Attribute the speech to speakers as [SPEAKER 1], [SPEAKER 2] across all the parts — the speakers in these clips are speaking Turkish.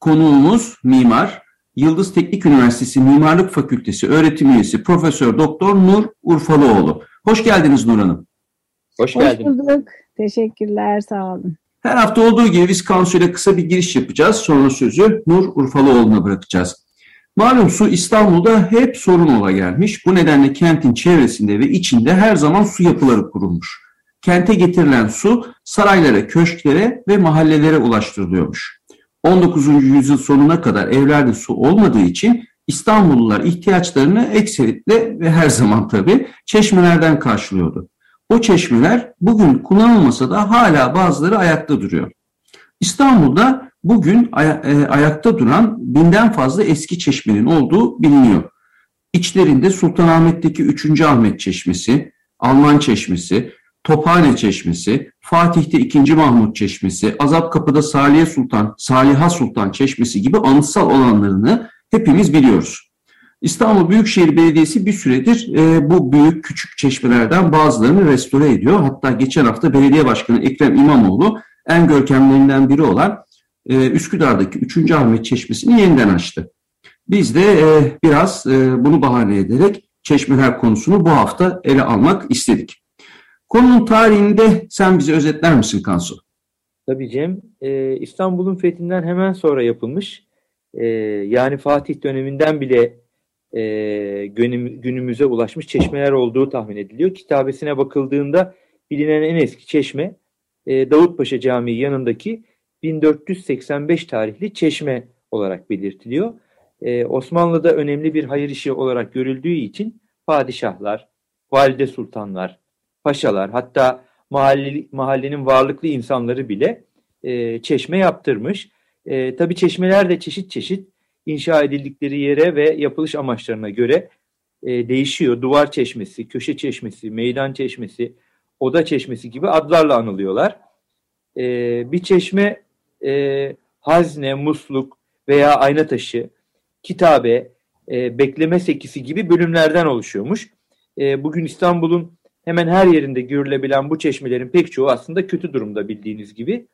[SPEAKER 1] Konuğumuz mimar, Yıldız Teknik Üniversitesi Mimarlık Fakültesi öğretim üyesi Profesör Doktor Nur Urfalıoğlu. Hoş geldiniz Nur Hanım.
[SPEAKER 2] Hoş geldin. Hoş bulduk. Teşekkürler, sağ olun.
[SPEAKER 1] Her hafta olduğu gibi biz Kansu ile kısa bir giriş yapacağız. Sonra sözü Nur Urfalıoğlu'na bırakacağız. Malum su İstanbul'da hep sorun ola gelmiş. Bu nedenle kentin çevresinde ve içinde her zaman su yapıları kurulmuş. Kente getirilen su saraylara, köşklere ve mahallelere ulaştırılıyormuş. 19. yüzyıl sonuna kadar evlerde su olmadığı için İstanbullular ihtiyaçlarını ekseritle ve her zaman tabii çeşmelerden karşılıyordu. O çeşmeler bugün kullanılmasa da hala bazıları ayakta duruyor. İstanbul'da bugün ay- e, ayakta duran binden fazla eski çeşmenin olduğu biliniyor. İçlerinde Sultanahmet'teki 3. Ahmet Çeşmesi, Alman Çeşmesi, Tophane Çeşmesi, Fatih'te 2. Mahmut Çeşmesi, Azapkapı'da Saliye Sultan, Saliha Sultan Çeşmesi gibi anıtsal olanlarını hepimiz biliyoruz. İstanbul Büyükşehir Belediyesi bir süredir e, bu büyük küçük çeşmelerden bazılarını restore ediyor. Hatta geçen hafta Belediye Başkanı Ekrem İmamoğlu en görkemlerinden biri olan e, Üsküdar'daki 3. Ahmet Çeşmesi'ni yeniden açtı. Biz de e, biraz e, bunu bahane ederek çeşmeler konusunu bu hafta ele almak istedik. Konunun tarihinde sen bize özetler misin Kansu?
[SPEAKER 3] Tabii Cem. E, İstanbul'un fethinden hemen sonra yapılmış. E, yani Fatih döneminden bile e, günüm, günümüze ulaşmış çeşmeler olduğu tahmin ediliyor. Kitabesine bakıldığında bilinen en eski çeşme e, Davutpaşa Camii yanındaki 1485 tarihli çeşme olarak belirtiliyor. Ee, Osmanlı'da önemli bir hayır işi olarak görüldüğü için padişahlar, valide sultanlar, paşalar hatta mahalle, mahallenin varlıklı insanları bile e, çeşme yaptırmış. E, Tabi çeşmeler de çeşit çeşit inşa edildikleri yere ve yapılış amaçlarına göre e, değişiyor. Duvar çeşmesi, köşe çeşmesi, meydan çeşmesi, oda çeşmesi gibi adlarla anılıyorlar. E, bir çeşme e, hazne, musluk veya ayna taşı, kitabe, e, bekleme sekisi gibi bölümlerden oluşuyormuş. E, bugün İstanbul'un hemen her yerinde görülebilen bu çeşmelerin pek çoğu aslında kötü durumda bildiğiniz gibi.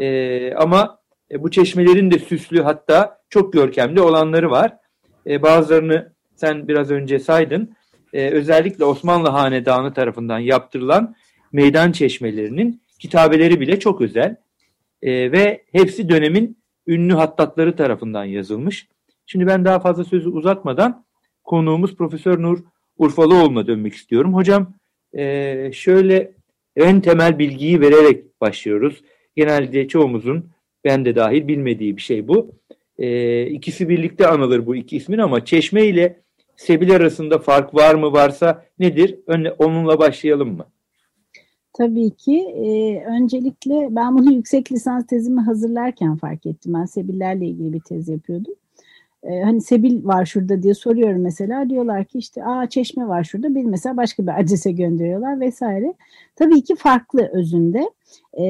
[SPEAKER 3] E, ama e, bu çeşmelerin de süslü hatta çok görkemli olanları var. E, bazılarını sen biraz önce saydın. E, özellikle Osmanlı Hanedanı tarafından yaptırılan meydan çeşmelerinin kitabeleri bile çok özel e, ve hepsi dönemin ünlü hattatları tarafından yazılmış. Şimdi ben daha fazla sözü uzatmadan konuğumuz Profesör Nur Urfalıoğlu'na dönmek istiyorum. Hocam e, şöyle en temel bilgiyi vererek başlıyoruz. Genelde çoğumuzun ben de dahil bilmediği bir şey bu. E, ikisi birlikte anılır bu iki ismin ama Çeşme ile Sebil arasında fark var mı varsa nedir? Onunla başlayalım mı?
[SPEAKER 2] Tabii ki. E, öncelikle ben bunu yüksek lisans tezimi hazırlarken fark ettim. Ben Sebillerle ilgili bir tez yapıyordum. E, hani Sebil var şurada diye soruyorum mesela. Diyorlar ki işte aa çeşme var şurada. Bir mesela başka bir adrese gönderiyorlar vesaire. Tabii ki farklı özünde. E,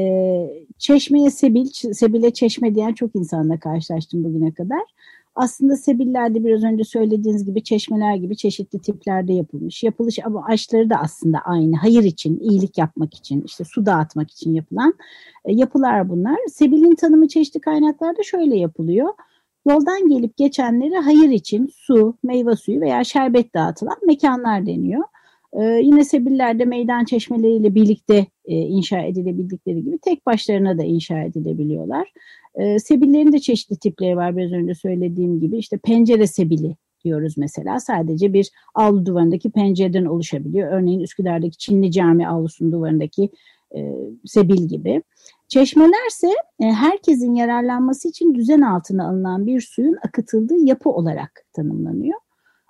[SPEAKER 2] çeşmeye Sebil, Sebil'e çeşme diyen çok insanla karşılaştım bugüne kadar aslında sebillerde biraz önce söylediğiniz gibi çeşmeler gibi çeşitli tiplerde yapılmış. Yapılış ama açları da aslında aynı. Hayır için, iyilik yapmak için, işte su dağıtmak için yapılan e, yapılar bunlar. Sebilin tanımı çeşitli kaynaklarda şöyle yapılıyor. Yoldan gelip geçenlere hayır için su, meyve suyu veya şerbet dağıtılan mekanlar deniyor. Ee, yine Sebillerde meydan çeşmeleriyle birlikte e, inşa edilebildikleri gibi tek başlarına da inşa edilebiliyorlar. Ee, sebillerin de çeşitli tipleri var biraz önce söylediğim gibi. İşte pencere sebili diyoruz mesela. Sadece bir avlu duvarındaki pencereden oluşabiliyor. Örneğin Üsküdar'daki Çinli Cami avlusunun duvarındaki e, sebil gibi. Çeşmelerse e, herkesin yararlanması için düzen altına alınan bir suyun akıtıldığı yapı olarak tanımlanıyor.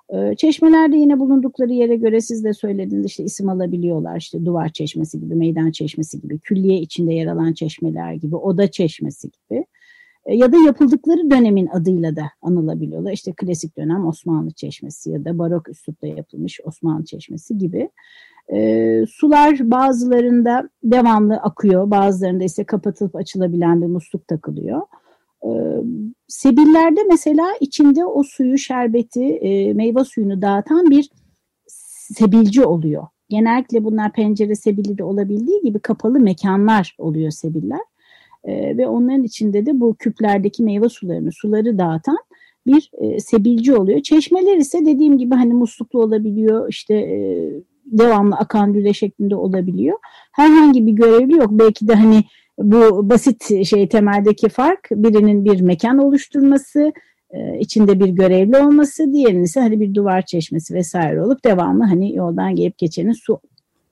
[SPEAKER 2] E, çeşmelerde yine bulundukları yere göre siz de söylediğiniz işte isim alabiliyorlar. İşte duvar çeşmesi gibi, meydan çeşmesi gibi, külliye içinde yer alan çeşmeler gibi, oda çeşmesi gibi. E, ya da yapıldıkları dönemin adıyla da anılabiliyorlar. İşte klasik dönem Osmanlı Çeşmesi ya da barok üslupta yapılmış Osmanlı Çeşmesi gibi. E, sular bazılarında devamlı akıyor, bazılarında ise kapatılıp açılabilen bir musluk takılıyor. E, sebillerde mesela içinde o suyu, şerbeti, e, meyve suyunu dağıtan bir sebilci oluyor. Genellikle bunlar pencere sebili de olabildiği gibi kapalı mekanlar oluyor sebiller. E, ve onların içinde de bu küplerdeki meyve sularını, suları dağıtan bir e, sebilci oluyor. Çeşmeler ise dediğim gibi hani musluklu olabiliyor, işte e, devamlı akan lüle şeklinde olabiliyor. Herhangi bir görevli yok. Belki de hani bu basit şey temeldeki fark birinin bir mekan oluşturması, e, içinde bir görevli olması, diğerinin ise hani bir duvar çeşmesi vesaire olup devamlı hani yoldan gelip geçenin su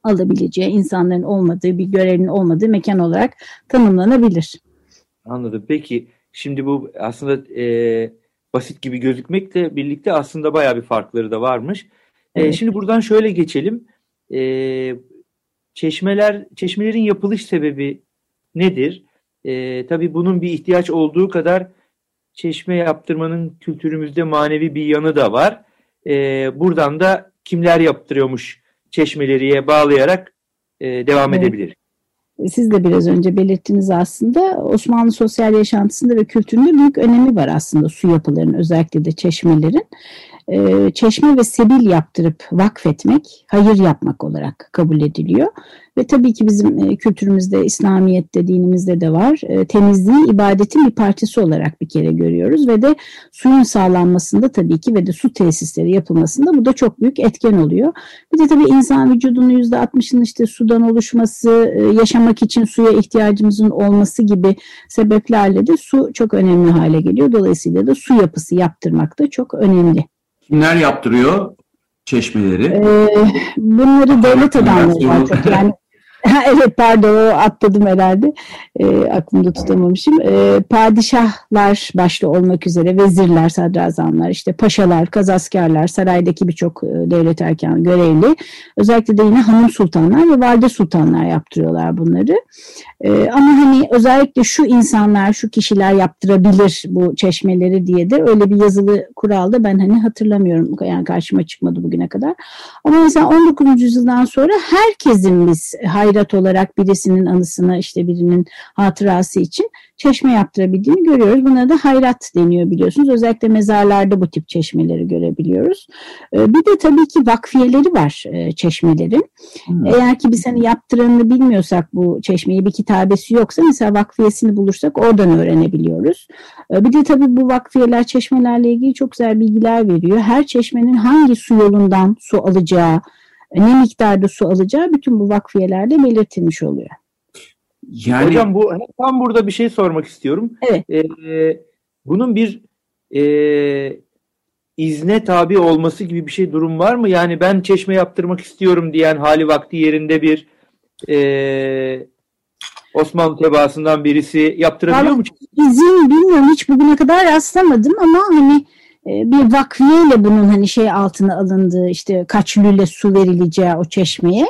[SPEAKER 2] alabileceği, insanların olmadığı, bir görevlinin olmadığı mekan olarak tanımlanabilir.
[SPEAKER 3] Anladım. Peki şimdi bu aslında e, basit gibi gözükmekle birlikte aslında bayağı bir farkları da varmış. E, şimdi buradan şöyle geçelim. E, çeşmeler, çeşmelerin yapılış sebebi nedir? E, tabii bunun bir ihtiyaç olduğu kadar çeşme yaptırmanın kültürümüzde manevi bir yanı da var. E, buradan da kimler yaptırıyormuş çeşmeleriye bağlayarak e, devam evet. edebilir.
[SPEAKER 2] Siz de biraz önce belirttiniz aslında Osmanlı sosyal yaşantısında ve kültüründe büyük önemi var aslında su yapılarının özellikle de çeşmelerin. Ee, çeşme ve sebil yaptırıp vakfetmek hayır yapmak olarak kabul ediliyor. Ve tabii ki bizim e, kültürümüzde, İslamiyet'te, dinimizde de var. E, temizliği ibadetin bir parçası olarak bir kere görüyoruz ve de suyun sağlanmasında tabii ki ve de su tesisleri yapılmasında bu da çok büyük etken oluyor. Bir de tabii insan vücudunun %60'ının işte sudan oluşması, e, yaşamak için suya ihtiyacımızın olması gibi sebeplerle de su çok önemli hale geliyor. Dolayısıyla da su yapısı yaptırmak da çok önemli.
[SPEAKER 1] Kimler yaptırıyor çeşmeleri?
[SPEAKER 2] Ee, bunları devlet var çok. Yani evet pardon o atladım herhalde. E, aklımda tutamamışım. E, padişahlar başta olmak üzere vezirler, sadrazamlar, işte paşalar, kazaskerler, saraydaki birçok e, devlet erken görevli. Özellikle de yine hanım sultanlar ve valide sultanlar yaptırıyorlar bunları. E, ama hani özellikle şu insanlar, şu kişiler yaptırabilir bu çeşmeleri diye de öyle bir yazılı kuralda ben hani hatırlamıyorum. Yani karşıma çıkmadı bugüne kadar. Ama mesela 19. yüzyıldan sonra herkesin biz hayır hayrat olarak birisinin anısına işte birinin hatırası için çeşme yaptırabildiğini görüyoruz. Buna da hayrat deniyor biliyorsunuz. Özellikle mezarlarda bu tip çeşmeleri görebiliyoruz. Ee, bir de tabii ki vakfiyeleri var e, çeşmelerin. Hmm. Eğer ki biz hani yaptıranını bilmiyorsak bu çeşmeyi bir kitabesi yoksa mesela vakfiyesini bulursak oradan öğrenebiliyoruz. Ee, bir de tabii bu vakfiyeler çeşmelerle ilgili çok güzel bilgiler veriyor. Her çeşmenin hangi su yolundan su alacağı, ne miktarda su alacağı bütün bu vakfiyelerde belirtilmiş oluyor.
[SPEAKER 3] Yani... Hocam bu tam burada bir şey sormak istiyorum.
[SPEAKER 2] Evet.
[SPEAKER 3] Ee, bunun bir e, izne tabi olması gibi bir şey durum var mı? Yani ben çeşme yaptırmak istiyorum diyen hali vakti yerinde bir e, Osmanlı tebaasından birisi yaptırabiliyor mu?
[SPEAKER 2] İzin bilmiyorum hiç bugüne kadar rastlamadım ama hani bir vakfiyeyle bunun hani şey altına alındığı işte kaç lüle su verileceği o çeşmeye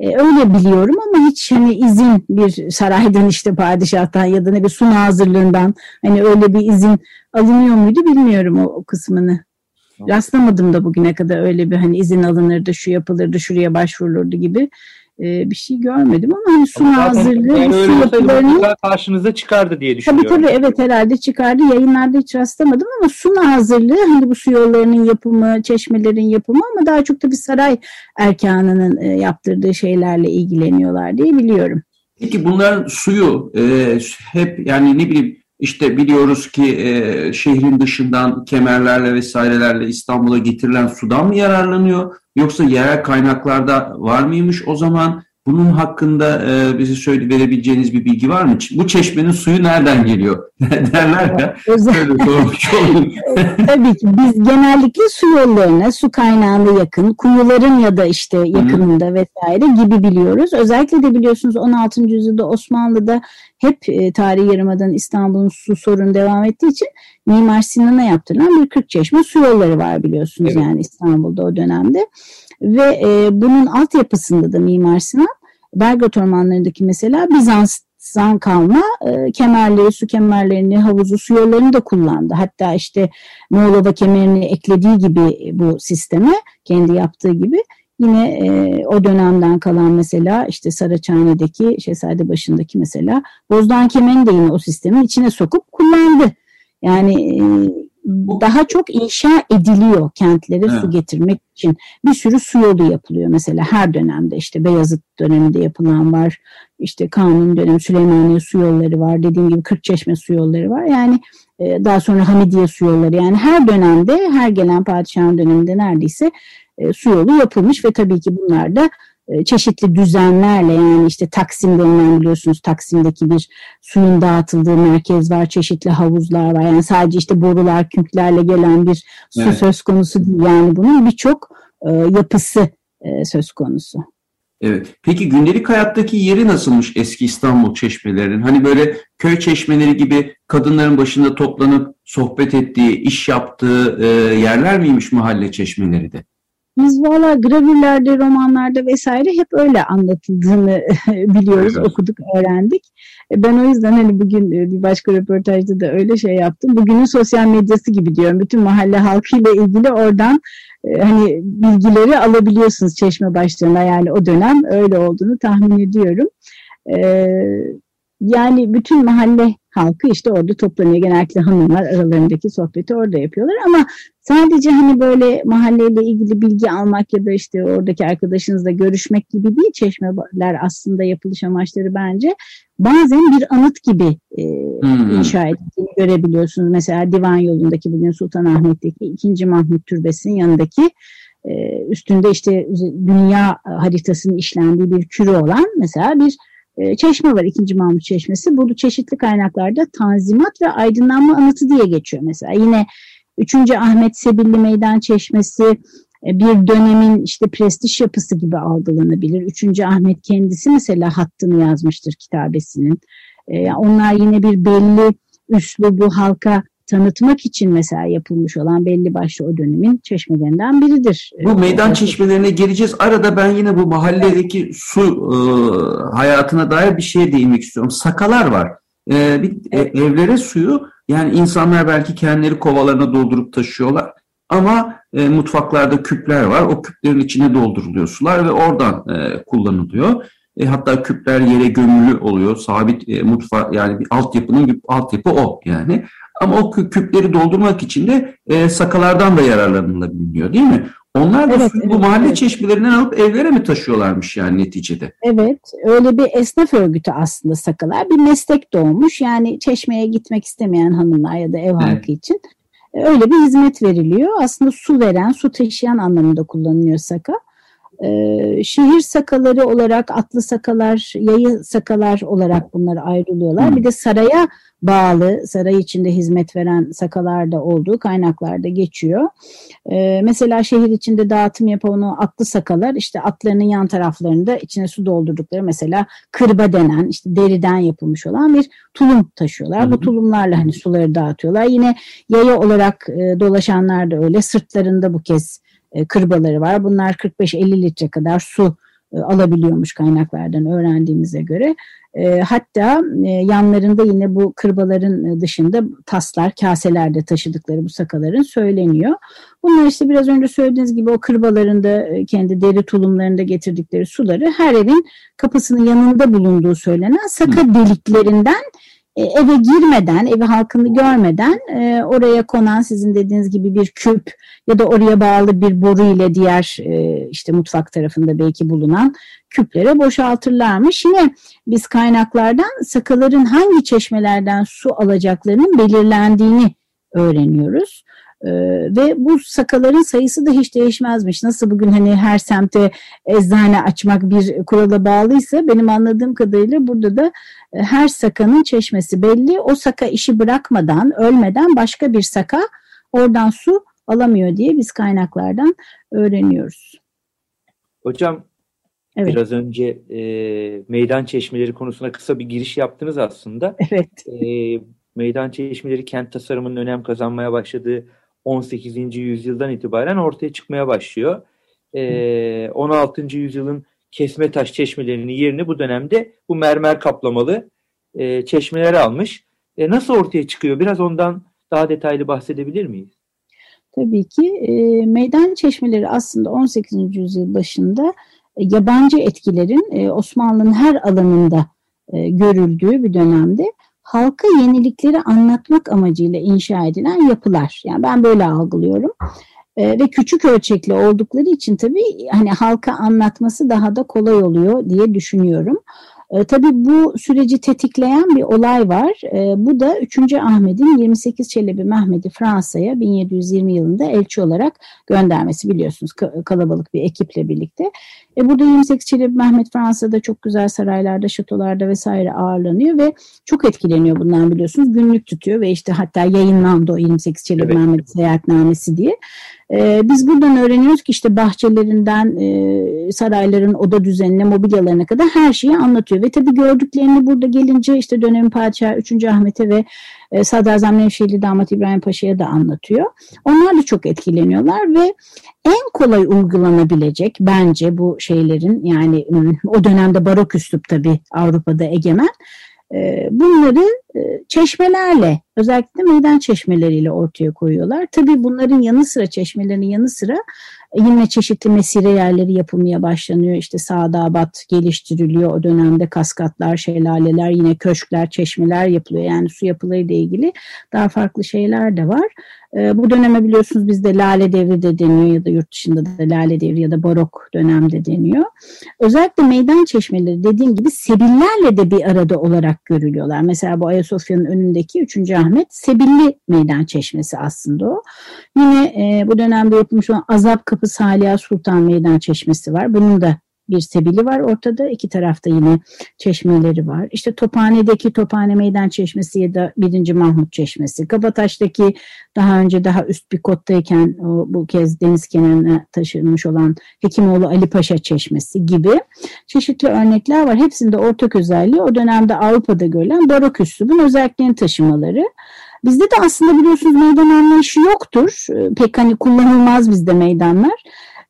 [SPEAKER 2] e, öyle biliyorum ama hiç hani izin bir saraydan işte padişahtan ya da ne bir su hazırlığından hani öyle bir izin alınıyor muydu bilmiyorum o, o kısmını. Rastlamadım da bugüne kadar öyle bir hani izin alınırdı, şu yapılırdı, şuraya başvurulurdu gibi e, bir şey görmedim ama hani su hazırlığı, yani su
[SPEAKER 3] yapılarını karşınıza çıkardı diye düşünüyorum.
[SPEAKER 2] Tabii tabii evet herhalde çıkardı. Yayınlarda hiç rastlamadım ama su hazırlığı hani bu su yollarının yapımı, çeşmelerin yapımı ama daha çok tabii saray erkanının e, yaptırdığı şeylerle ilgileniyorlar diye biliyorum.
[SPEAKER 1] Peki bunların suyu e, hep yani ne bileyim İşte biliyoruz ki e, şehrin dışından kemerlerle vesairelerle İstanbul'a getirilen sudan mı yararlanıyor? Yoksa yerel kaynaklarda var mıymış o zaman? Bunun hakkında e, bize söyle verebileceğiniz bir bilgi var mı? Bu çeşmenin suyu nereden geliyor? Derler ya. Özel...
[SPEAKER 2] Tabii ki biz genellikle su yollarına, su kaynağına yakın, kuyuların ya da işte yakınında Hı. vesaire gibi biliyoruz. Özellikle de biliyorsunuz 16. yüzyılda Osmanlı'da hep e, tarihi yarımadan İstanbul'un su sorunu devam ettiği için Mimar Sinan'a yaptırılan bir 40 çeşme su yolları var biliyorsunuz evet. yani İstanbul'da o dönemde. Ve e, bunun altyapısında da Mimar Sinan Belgrad ormanlarındaki mesela Bizans'tan kalma e, kemerleri, su kemerlerini, havuzu, su yollarını da kullandı. Hatta işte Moğolova kemerini eklediği gibi bu sisteme, kendi yaptığı gibi yine e, o dönemden kalan mesela işte Saraçhane'deki Şehzade başındaki mesela Bozdoğan kemerini de yine o sistemin içine sokup kullandı. Yani e, daha çok inşa ediliyor kentlere evet. su getirmek için. Bir sürü su yolu yapılıyor mesela her dönemde işte Beyazıt döneminde yapılan var. İşte Kanun dönemi Süleymaniye su yolları var. Dediğim gibi Kırkçeşme su yolları var. Yani e, daha sonra Hamidiye su yolları yani her dönemde her gelen padişahın döneminde neredeyse e, su yolu yapılmış ve tabii ki bunlar da çeşitli düzenlerle yani işte Taksim denilen biliyorsunuz Taksim'deki bir suyun dağıtıldığı merkez var, çeşitli havuzlar var. Yani sadece işte borular, küklerle gelen bir su evet. söz konusu değil. Yani bunun birçok e, yapısı e, söz konusu.
[SPEAKER 1] Evet. Peki gündelik hayattaki yeri nasılmış eski İstanbul çeşmelerinin? Hani böyle köy çeşmeleri gibi kadınların başında toplanıp sohbet ettiği, iş yaptığı e, yerler miymiş mahalle çeşmeleri de?
[SPEAKER 2] Biz valla gravürlerde, romanlarda vesaire hep öyle anlatıldığını biliyoruz, evet. okuduk, öğrendik. E, ben o yüzden hani bugün e, bir başka röportajda da öyle şey yaptım. Bugünün sosyal medyası gibi diyorum. Bütün mahalle halkıyla ilgili oradan e, hani bilgileri alabiliyorsunuz çeşme başlarına. Yani o dönem öyle olduğunu tahmin ediyorum. Yani bütün mahalle halkı işte orada toplanıyor. Genellikle hanımlar aralarındaki sohbeti orada yapıyorlar ama sadece hani böyle mahalleyle ilgili bilgi almak ya da işte oradaki arkadaşınızla görüşmek gibi değil çeşmeler aslında yapılış amaçları bence bazen bir anıt gibi e, hmm. inşa edildiğini görebiliyorsunuz. Mesela Divan yolundaki bugün Sultanahmet'teki 2. Mahmut Türbesi'nin yanındaki e, üstünde işte dünya haritasının işlendiği bir kürü olan mesela bir e, çeşme var ikinci Mahmut Çeşmesi. Bu çeşitli kaynaklarda Tanzimat ve Aydınlanma Anıtı diye geçiyor mesela. Yine 3. Ahmet Sebilli Meydan Çeşmesi e, bir dönemin işte prestij yapısı gibi algılanabilir. 3. Ahmet kendisi mesela hattını yazmıştır kitabesinin. E, onlar yine bir belli üslubu halka tanıtmak için mesela yapılmış olan belli başlı o dönemin çeşmelerinden biridir.
[SPEAKER 1] Bu meydan çeşmelerine geleceğiz. Arada ben yine bu mahalledeki su e, hayatına dair bir şeye değinmek istiyorum. Sakalar var. E, bir, e, evlere suyu yani insanlar belki kendileri kovalarına doldurup taşıyorlar. Ama e, mutfaklarda küpler var. O küplerin içine dolduruluyor sular ve oradan e, kullanılıyor. E, hatta küpler yere gömülü oluyor. Sabit e, mutfak yani bir altyapının bir altyapı o yani. Ama o küpleri doldurmak için de e, sakalardan da yararlanılabiliyor değil mi? Onlar da evet, bu mahalle evet. çeşmelerinden alıp evlere mi taşıyorlarmış yani neticede?
[SPEAKER 2] Evet, öyle bir esnaf örgütü aslında sakalar. Bir meslek doğmuş. Yani çeşmeye gitmek istemeyen hanımlar ya da ev evet. halkı için e, öyle bir hizmet veriliyor. Aslında su veren, su taşıyan anlamında kullanılıyor saka. Ee, şehir sakaları olarak atlı sakalar, yayı sakalar olarak bunlar ayrılıyorlar. Bir de saraya bağlı, saray içinde hizmet veren sakalar da olduğu kaynaklarda geçiyor. Ee, mesela şehir içinde dağıtım yapan o atlı sakalar işte atlarının yan taraflarında içine su doldurdukları mesela kırba denen işte deriden yapılmış olan bir tulum taşıyorlar. Hmm. Bu tulumlarla hani suları dağıtıyorlar. Yine yaya olarak e, dolaşanlar da öyle sırtlarında bu kez e, kırbaları var. Bunlar 45-50 litre kadar su e, alabiliyormuş kaynaklardan öğrendiğimize göre. E, hatta yanlarında yine bu kırbaların dışında taslar, kaselerde taşıdıkları bu sakaların söyleniyor. Bunlar işte biraz önce söylediğiniz gibi o kırbalarında kendi deri tulumlarında getirdikleri suları her evin kapısının yanında bulunduğu söylenen saka deliklerinden eve girmeden, evi halkını görmeden e, oraya konan sizin dediğiniz gibi bir küp ya da oraya bağlı bir boru ile diğer e, işte mutfak tarafında belki bulunan küplere boşaltırlarmış. Yine biz kaynaklardan sakaların hangi çeşmelerden su alacaklarının belirlendiğini öğreniyoruz. Ee, ve bu sakaların sayısı da hiç değişmezmiş. Nasıl bugün hani her semte eczane açmak bir kurala bağlıysa benim anladığım kadarıyla burada da e, her sakanın çeşmesi belli. O saka işi bırakmadan, ölmeden başka bir saka oradan su alamıyor diye biz kaynaklardan öğreniyoruz.
[SPEAKER 3] Hocam evet. biraz önce e, meydan çeşmeleri konusuna kısa bir giriş yaptınız aslında.
[SPEAKER 2] Evet.
[SPEAKER 3] E, meydan çeşmeleri kent tasarımının önem kazanmaya başladığı 18. yüzyıldan itibaren ortaya çıkmaya başlıyor. E, 16. yüzyılın kesme taş çeşmelerinin yerini bu dönemde bu mermer kaplamalı e, çeşmeler almış. E, nasıl ortaya çıkıyor? Biraz ondan daha detaylı bahsedebilir miyiz?
[SPEAKER 2] Tabii ki e, meydan çeşmeleri aslında 18. yüzyıl başında e, yabancı etkilerin e, Osmanlı'nın her alanında e, görüldüğü bir dönemde halka yenilikleri anlatmak amacıyla inşa edilen yapılar. Yani ben böyle algılıyorum. Ee, ve küçük ölçekli oldukları için tabii hani halka anlatması daha da kolay oluyor diye düşünüyorum. E, tabii bu süreci tetikleyen bir olay var. E, bu da 3. Ahmet'in 28 Çelebi Mehmet'i Fransa'ya 1720 yılında elçi olarak göndermesi biliyorsunuz kalabalık bir ekiple birlikte. E, burada 28 Çelebi Mehmet Fransa'da çok güzel saraylarda, şatolarda vesaire ağırlanıyor ve çok etkileniyor bundan biliyorsunuz. Günlük tutuyor ve işte hatta yayınlandı o 28 Çelebi evet. Mehmet seyahatnamesi diye. E, biz buradan öğreniyoruz ki işte bahçelerinden e, sarayların oda düzenine, mobilyalarına kadar her şeyi anlatıyor. Ve tabii gördüklerini burada gelince işte dönemin padişahı 3. Ahmet'e ve e, Sadrazam Nevşehirli Damat İbrahim Paşa'ya da anlatıyor. Onlar da çok etkileniyorlar ve en kolay uygulanabilecek bence bu şeylerin yani o dönemde barok üslup tabii Avrupa'da egemen ee, bunları e, çeşmelerle özellikle meydan çeşmeleriyle ortaya koyuyorlar. Tabii bunların yanı sıra çeşmelerin yanı sıra e, yine çeşitli mesire yerleri yapılmaya başlanıyor. İşte Sadabat geliştiriliyor o dönemde kaskatlar, şelaleler, yine köşkler, çeşmeler yapılıyor. Yani su yapılarıyla ilgili daha farklı şeyler de var. E, bu döneme biliyorsunuz bizde Lale Devri de deniyor ya da yurt dışında da Lale Devri ya da Barok dönemde deniyor. Özellikle meydan çeşmeleri dediğim gibi sebillerle de bir arada olarak görülüyorlar. Mesela bu Ayasofya'nın önündeki 3. Ahmet Sebilli Meydan Çeşmesi aslında o. Yine e, bu dönemde yapılmış olan Azap Kapı Saliha Sultan Meydan Çeşmesi var. Bunun da bir sebili var ortada. İki tarafta yine çeşmeleri var. İşte Tophane'deki Tophane Meydan Çeşmesi ya da 1. Mahmut Çeşmesi. Kabataş'taki daha önce daha üst bir kottayken bu kez deniz kenarına taşınmış olan Hekimoğlu Ali Paşa Çeşmesi gibi çeşitli örnekler var. Hepsinde ortak özelliği o dönemde Avrupa'da görülen barok üslubun özelliklerini taşımaları. Bizde de aslında biliyorsunuz meydan anlayışı yoktur. Pek hani kullanılmaz bizde meydanlar.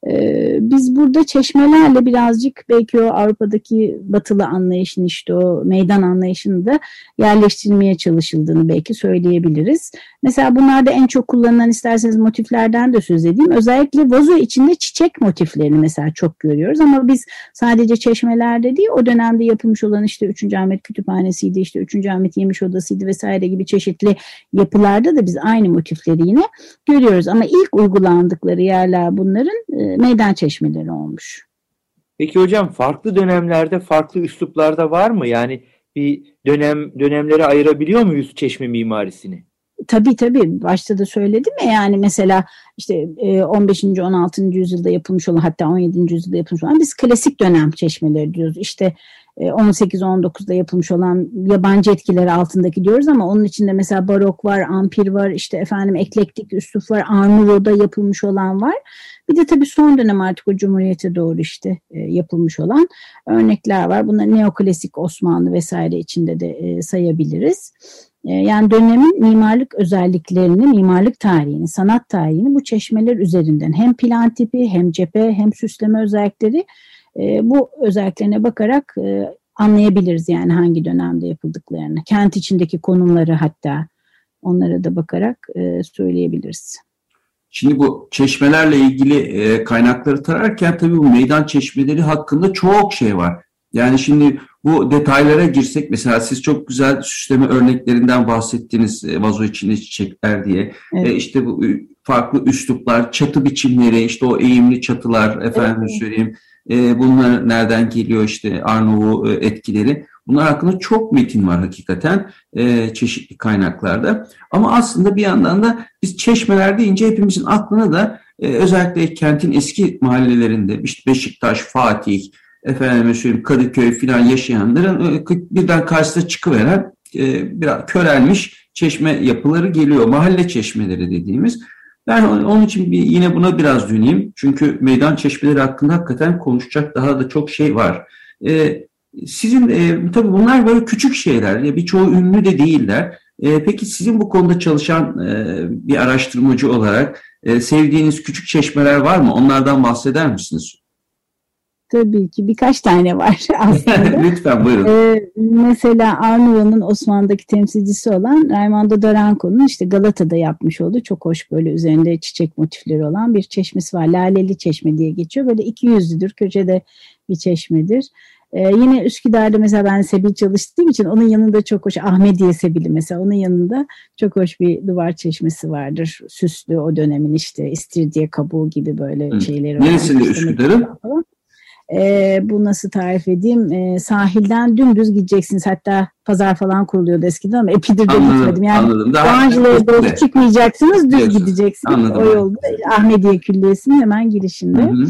[SPEAKER 2] Ee, biz burada çeşmelerle birazcık belki o Avrupa'daki batılı anlayışın işte o meydan anlayışını da yerleştirmeye çalışıldığını belki söyleyebiliriz. Mesela bunlarda en çok kullanılan isterseniz motiflerden de söz edeyim. Özellikle vazo içinde çiçek motiflerini mesela çok görüyoruz ama biz sadece çeşmelerde değil o dönemde yapılmış olan işte 3. Ahmet Kütüphanesi'ydi, işte 3. Ahmet Yemiş Odası'ydı vesaire gibi çeşitli yapılarda da biz aynı motifleri yine görüyoruz. Ama ilk uygulandıkları yerler bunların e, meydan çeşmeleri olmuş.
[SPEAKER 3] Peki hocam farklı dönemlerde farklı üsluplarda var mı? Yani bir dönem dönemlere ayırabiliyor muyuz çeşme mimarisini?
[SPEAKER 2] Tabii tabii başta da söyledim ya yani mesela işte 15. E, 16. yüzyılda yapılmış olan hatta 17. yüzyılda yapılmış olan biz klasik dönem çeşmeleri diyoruz. İşte 18-19'da e, yapılmış olan yabancı etkileri altındaki diyoruz ama onun içinde mesela barok var, ampir var, işte efendim eklektik üslup var, Arnuro'da yapılmış olan var. Bir de tabii son dönem artık o Cumhuriyete doğru işte e, yapılmış olan örnekler var. Bunları neoklasik Osmanlı vesaire içinde de sayabiliriz. E, yani dönemin mimarlık özelliklerini, mimarlık tarihini, sanat tarihini bu çeşmeler üzerinden hem plan tipi hem cephe hem süsleme özellikleri e, bu özelliklerine bakarak e, anlayabiliriz yani hangi dönemde yapıldıklarını. Kent içindeki konumları hatta onlara da bakarak söyleyebiliriz.
[SPEAKER 1] Şimdi bu çeşmelerle ilgili kaynakları tararken tabii bu meydan çeşmeleri hakkında çok şey var. Yani şimdi bu detaylara girsek mesela siz çok güzel süsleme örneklerinden bahsettiniz e, vazo içinde çiçekler diye. Evet. E, işte bu farklı üsluplar, çatı biçimleri, işte o eğimli çatılar efendim evet. söyleyeyim. E, bunlar nereden geliyor işte Arnavut e, etkileri. Bunlar hakkında çok metin var hakikaten e, çeşitli kaynaklarda. Ama aslında bir yandan da biz çeşmeler deyince hepimizin aklına da e, özellikle kentin eski mahallelerinde işte Beşiktaş, Fatih, efendim söyleyeyim Kadıköy filan yaşayanların e, birden karşısına çıkıveren e, biraz körelmiş çeşme yapıları geliyor. Mahalle çeşmeleri dediğimiz. Ben onun için bir, yine buna biraz döneyim. Çünkü meydan çeşmeleri hakkında hakikaten konuşacak daha da çok şey var. E, sizin e, tabii bunlar böyle küçük şeyler. Ya birçoğu ünlü de değiller. E, peki sizin bu konuda çalışan e, bir araştırmacı olarak e, sevdiğiniz küçük çeşmeler var mı? Onlardan bahseder misiniz?
[SPEAKER 2] Tabii ki birkaç tane var aslında.
[SPEAKER 1] Lütfen buyurun.
[SPEAKER 2] Ee, mesela Arnavut'un Osmanlı'daki temsilcisi olan Raimondo Daranco'nun işte Galata'da yapmış olduğu çok hoş böyle üzerinde çiçek motifleri olan bir çeşmesi var. Laleli Çeşme diye geçiyor. Böyle iki yüzlüdür. Köşede bir çeşmedir. Ee, yine Üsküdar'da mesela ben Sebil çalıştığım için onun yanında çok hoş Ahmediye Sebili mesela onun yanında çok hoş bir duvar çeşmesi vardır. Süslü o dönemin işte istiridye kabuğu gibi böyle Hı. şeyleri
[SPEAKER 1] var. Neresinde Üsküdar'ın?
[SPEAKER 2] E, bu nasıl tarif edeyim? E, sahilden dümdüz gideceksiniz. Hatta pazar falan kuruluyordu eskiden ama Epidir'de anladım, gitmedim. Yani anladım. Doğancılara doğru çıkmayacaksınız, düz Diyorsun. gideceksiniz. Anladım. O yolda Ahmediye Külliyesi'nin hemen girişinde. Hı hı.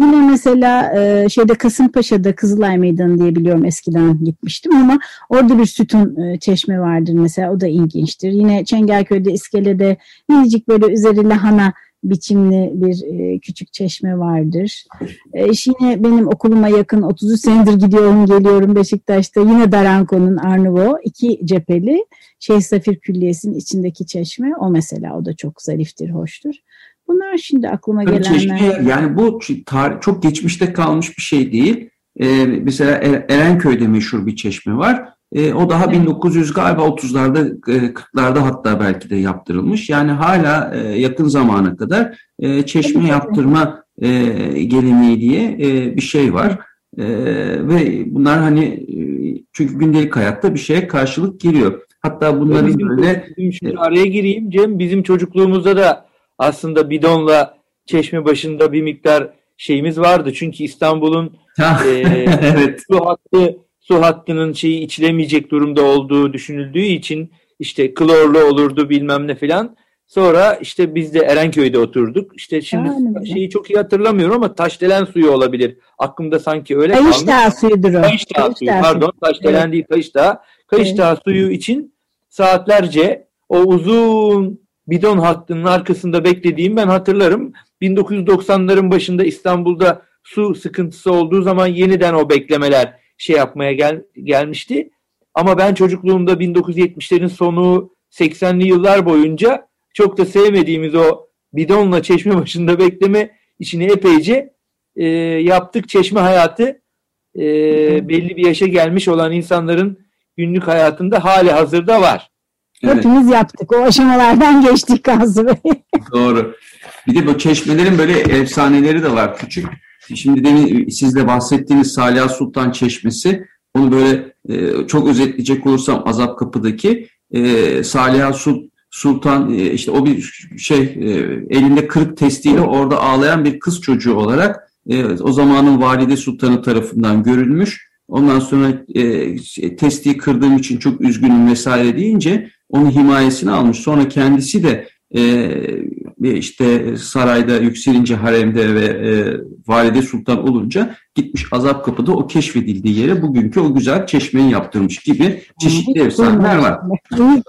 [SPEAKER 2] Yine mesela e, şeyde Kasımpaşa'da Kızılay Meydanı diye biliyorum eskiden gitmiştim ama orada bir sütun e, çeşme vardır mesela o da ilginçtir. Yine Çengelköy'de iskelede minicik böyle üzeri lahana biçimli bir e, küçük çeşme vardır. E, yine benim okuluma yakın 33 senedir gidiyorum geliyorum Beşiktaş'ta yine Daranko'nun Arnavo iki cepheli Şeyh Safir Külliyesi'nin içindeki çeşme o mesela o da çok zariftir, hoştur. Bunlar şimdi aklıma Tabii gelenler. Çeşme,
[SPEAKER 1] yani bu tarih, çok geçmişte kalmış bir şey değil. Ee, mesela er-, Erenköy'de meşhur bir çeşme var. E, o daha evet. 1900 galiba 30'larda e, 40'larda hatta belki de yaptırılmış. Yani hala e, yakın zamana kadar e, çeşme yaptırma e, geleneği diye e, bir şey var. E, ve bunlar hani e, çünkü gündelik hayatta bir şeye karşılık geliyor. Hatta bunların bizim, böyle...
[SPEAKER 3] Bizim şimdi araya gireyim Cem. Bizim çocukluğumuzda da aslında bidonla çeşme başında bir miktar şeyimiz vardı. Çünkü İstanbul'un e, evet. su hattı su hattının şeyi içilemeyecek durumda olduğu düşünüldüğü için işte klorlu olurdu bilmem ne filan. Sonra işte biz de Erenköy'de oturduk. İşte şimdi yani. şeyi çok iyi hatırlamıyorum ama taşdelen suyu olabilir. Aklımda sanki öyle
[SPEAKER 2] kalmış. Dağı suyudur o.
[SPEAKER 3] Kayış Dağı suyu pardon. Taşdelen evet. değil Kayış Dağı. Kayış evet. Suyu için saatlerce o uzun bidon hattının arkasında beklediğim ben hatırlarım. 1990'ların başında İstanbul'da su sıkıntısı olduğu zaman yeniden o beklemeler şey yapmaya gel, gelmişti. Ama ben çocukluğumda 1970'lerin sonu 80'li yıllar boyunca çok da sevmediğimiz o bidonla çeşme başında bekleme işini epeyce e, yaptık. Çeşme hayatı e, belli bir yaşa gelmiş olan insanların günlük hayatında hali hazırda var.
[SPEAKER 2] Evet. Hepimiz yaptık. O aşamalardan geçtik Kazı Bey.
[SPEAKER 1] Doğru. Bir de bu çeşmelerin böyle efsaneleri de var. Küçük Şimdi demin siz de bahsettiğiniz Salih Sultan Çeşmesi, onu böyle e, çok özetleyecek olursam Azap Kapı'daki e, Salih Sultan e, işte o bir şey e, elinde kırık testiyle orada ağlayan bir kız çocuğu olarak e, o zamanın valide sultanı tarafından görülmüş. Ondan sonra e, testiyi kırdığım için çok üzgünüm vesaire deyince onun himayesini almış. Sonra kendisi de işte sarayda yükselince haremde ve e, valide sultan olunca gitmiş azap kapıda o keşfedildiği yere bugünkü o güzel çeşmeyi yaptırmış gibi çeşitli efsaneler var.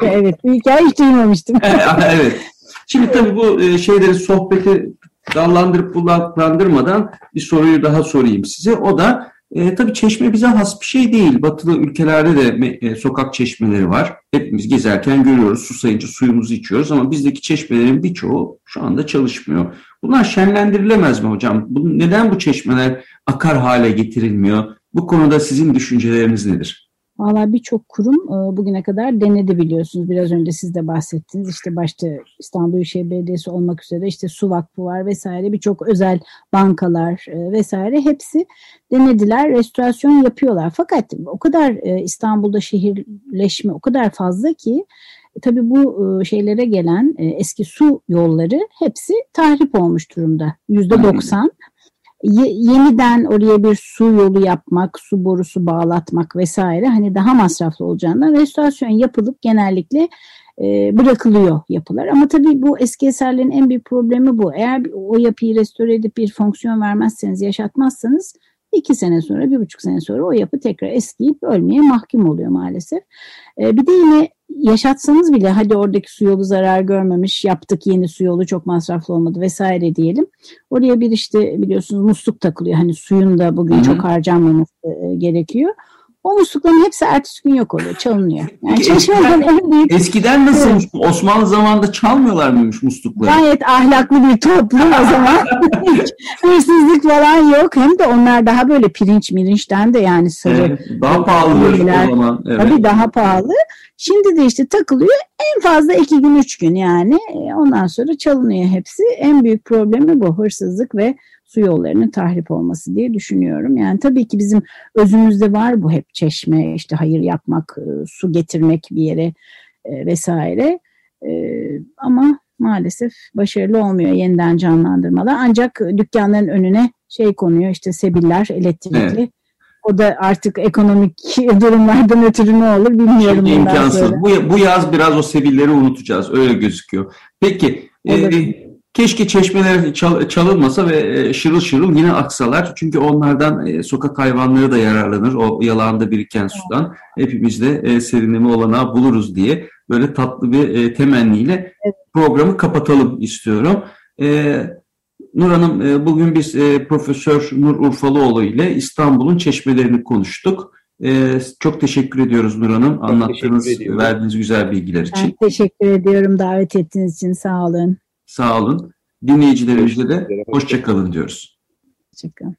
[SPEAKER 2] evet, bu hikaye hiç duymamıştım.
[SPEAKER 1] evet. Şimdi tabii bu e, şeyleri sohbeti dallandırıp budaklandırmadan bir soruyu daha sorayım size. O da e, tabii çeşme bize has bir şey değil. Batılı ülkelerde de e, sokak çeşmeleri var. Hepimiz gezerken görüyoruz, susayınca suyumuzu içiyoruz ama bizdeki çeşmelerin birçoğu şu anda çalışmıyor. Bunlar şenlendirilemez mi hocam? Bu, neden bu çeşmeler akar hale getirilmiyor? Bu konuda sizin düşünceleriniz nedir?
[SPEAKER 2] Valla birçok kurum e, bugüne kadar denedi biliyorsunuz. Biraz önce siz de bahsettiniz. İşte başta İstanbul Büyükşehir Belediyesi olmak üzere işte Su Vakfı var vesaire birçok özel bankalar e, vesaire hepsi denediler. Restorasyon yapıyorlar. Fakat o kadar e, İstanbul'da şehirleşme o kadar fazla ki tabii bu şeylere gelen eski su yolları hepsi tahrip olmuş durumda. Yüzde doksan yeniden oraya bir su yolu yapmak, su borusu bağlatmak vesaire hani daha masraflı olacağından restorasyon yapılıp genellikle e, bırakılıyor yapılar. Ama tabii bu eski eserlerin en büyük problemi bu. Eğer o yapıyı restore edip bir fonksiyon vermezseniz, yaşatmazsanız iki sene sonra, bir buçuk sene sonra o yapı tekrar eskiyip ölmeye mahkum oluyor maalesef. E, bir de yine yaşatsanız bile hadi oradaki su yolu zarar görmemiş yaptık yeni su yolu çok masraflı olmadı vesaire diyelim. Oraya bir işte biliyorsunuz musluk takılıyor. Hani suyun da bugün Hı-hı. çok harcanmaması e, gerekiyor. O muslukların hepsi ertesi gün yok oluyor, çalınıyor. Yani
[SPEAKER 1] eskiden, en büyük... eskiden nasıl evet. Osmanlı zamanında çalmıyorlar mıymış muslukları?
[SPEAKER 2] Gayet ahlaklı bir toplum o zaman. Hırsızlık falan yok. Hem de onlar daha böyle pirinç mirinçten de yani sarı.
[SPEAKER 1] Evet, daha pahalı o zaman.
[SPEAKER 2] Evet. Tabii daha pahalı. Şimdi de işte takılıyor en fazla iki gün üç gün yani. E, ondan sonra çalınıyor hepsi. En büyük problemi bu hırsızlık ve su yollarının tahrip olması diye düşünüyorum. Yani tabii ki bizim özümüzde var bu hep çeşme, işte hayır yapmak, e, su getirmek bir yere e, vesaire. E, ama maalesef başarılı olmuyor yeniden canlandırmalar. Ancak dükkanların önüne şey konuyor işte sebiller elektrikli. Evet. O da artık ekonomik durumlardan ötürü ne olur bilmiyorum.
[SPEAKER 1] Şimdi imkansız. Bu, bu yaz biraz o sebilleri unutacağız. Öyle gözüküyor. Peki e, Keşke çeşmeler çal, çalınmasa ve e, şırıl şırıl yine aksalar. Çünkü onlardan e, sokak hayvanları da yararlanır. O yalağında biriken sudan. Hepimiz de e, serinleme olanağı buluruz diye böyle tatlı bir temenniyle programı kapatalım istiyorum. Nur Hanım bugün biz Profesör Nur Urfalıoğlu ile İstanbul'un çeşmelerini konuştuk. çok teşekkür ediyoruz Nur Hanım. Anlattığınız, verdiğiniz güzel bilgiler için.
[SPEAKER 2] Ben teşekkür ediyorum davet ettiğiniz için. Sağ olun.
[SPEAKER 1] Sağ olun. Dinleyicilerimize de hoşçakalın diyoruz.
[SPEAKER 2] Hoşçakalın.